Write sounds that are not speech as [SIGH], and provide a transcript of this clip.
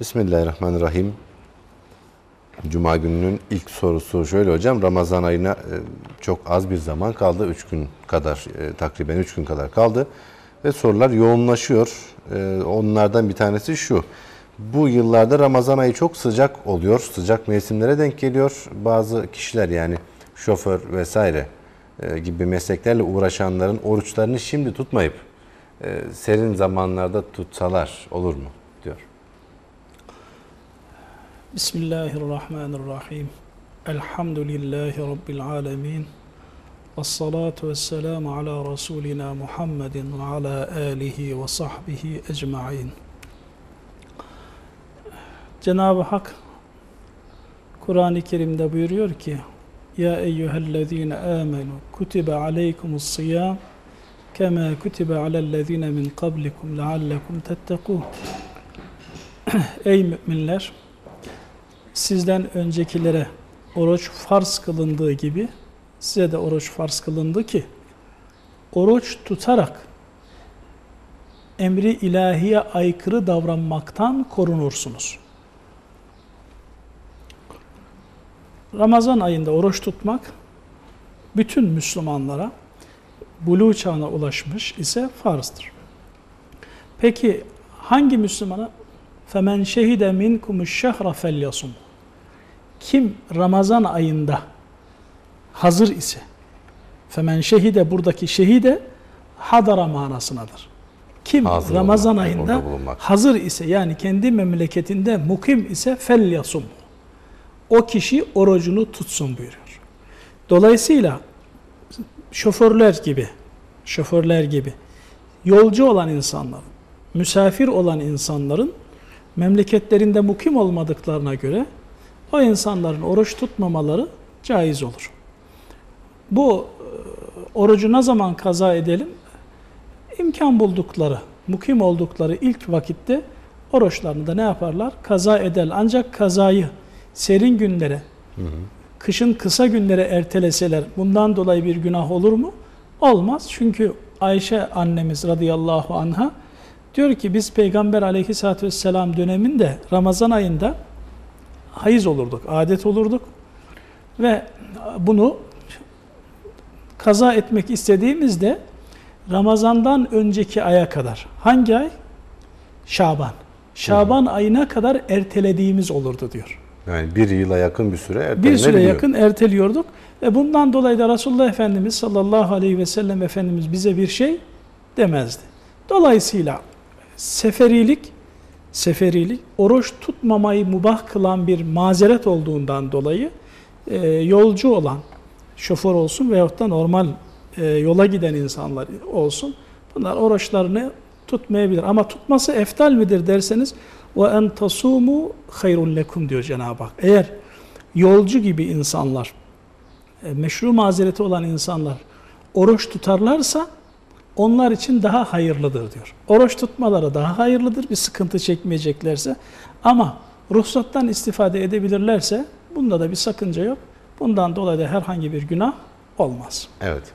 Bismillahirrahmanirrahim. Cuma gününün ilk sorusu şöyle hocam. Ramazan ayına e, çok az bir zaman kaldı. 3 gün kadar, e, takriben 3 gün kadar kaldı. Ve sorular yoğunlaşıyor. E, onlardan bir tanesi şu. Bu yıllarda Ramazan ayı çok sıcak oluyor. Sıcak mevsimlere denk geliyor. Bazı kişiler yani şoför vesaire gibi mesleklerle uğraşanların oruçlarını şimdi tutmayıp serin zamanlarda tutsalar olur mu diyor. Bismillahirrahmanirrahim. Elhamdülillahi Rabbil alemin. Ve salatu ve selamu ala Resulina Muhammedin ve ala alihi ve sahbihi ecma'in. Cenab-ı Hak Kur'an-ı Kerim'de buyuruyor ki Ya eyyühellezine amenu kutibe aleykumus siyam kema kutibe alellezine min kablikum leallekum tettekûn [CLEARS THROAT] Ey müminler sizden öncekilere oruç farz kılındığı gibi size de oruç farz kılındı ki oruç tutarak emri ilahiye aykırı davranmaktan korunursunuz. Ramazan ayında oruç tutmak bütün Müslümanlara buluğ çağına ulaşmış ise farzdır. Peki hangi Müslümana? فَمَنْ شَهِدَ مِنْكُمُ الشَّهْرَ فَلْيَصُمُ kim Ramazan ayında hazır ise femen şehide buradaki şehide hadara manasınadır. Kim hazır Ramazan olmak, ayında hazır ise yani kendi memleketinde mukim ise fel yasum. O kişi orucunu tutsun buyuruyor. Dolayısıyla şoförler gibi şoförler gibi yolcu olan insanların, misafir olan insanların memleketlerinde mukim olmadıklarına göre o insanların oruç tutmamaları caiz olur. Bu e, orucu ne zaman kaza edelim? İmkan buldukları, mukim oldukları ilk vakitte oruçlarını da ne yaparlar? Kaza eder. Ancak kazayı serin günlere, hı hı. kışın kısa günlere erteleseler bundan dolayı bir günah olur mu? Olmaz. Çünkü Ayşe annemiz radıyallahu anha diyor ki biz Peygamber aleyhissalatü vesselam döneminde Ramazan ayında hayız olurduk, adet olurduk ve bunu kaza etmek istediğimizde Ramazan'dan önceki aya kadar. Hangi ay? Şaban. Şaban ayına kadar ertelediğimiz olurdu diyor. Yani bir yıla yakın bir süre ertelenebiliyor. Bir süre yakın erteliyorduk. Ve bundan dolayı da Resulullah Efendimiz sallallahu aleyhi ve sellem Efendimiz bize bir şey demezdi. Dolayısıyla seferilik, seferilik oruç tutmamayı mubah kılan bir mazeret olduğundan dolayı e, yolcu olan, şoför olsun veyahut da normal e, yola giden insanlar olsun. Bunlar oruçlarını tutmayabilir. Ama tutması eftal midir derseniz ve en tasumu hayrun lekum diyor Cenab-ı Hak. Eğer yolcu gibi insanlar, e, meşru mazereti olan insanlar oruç tutarlarsa onlar için daha hayırlıdır diyor. Oruç tutmaları daha hayırlıdır bir sıkıntı çekmeyeceklerse ama ruhsattan istifade edebilirlerse bunda da bir sakınca yok. Bundan dolayı da herhangi bir günah olmaz. Evet.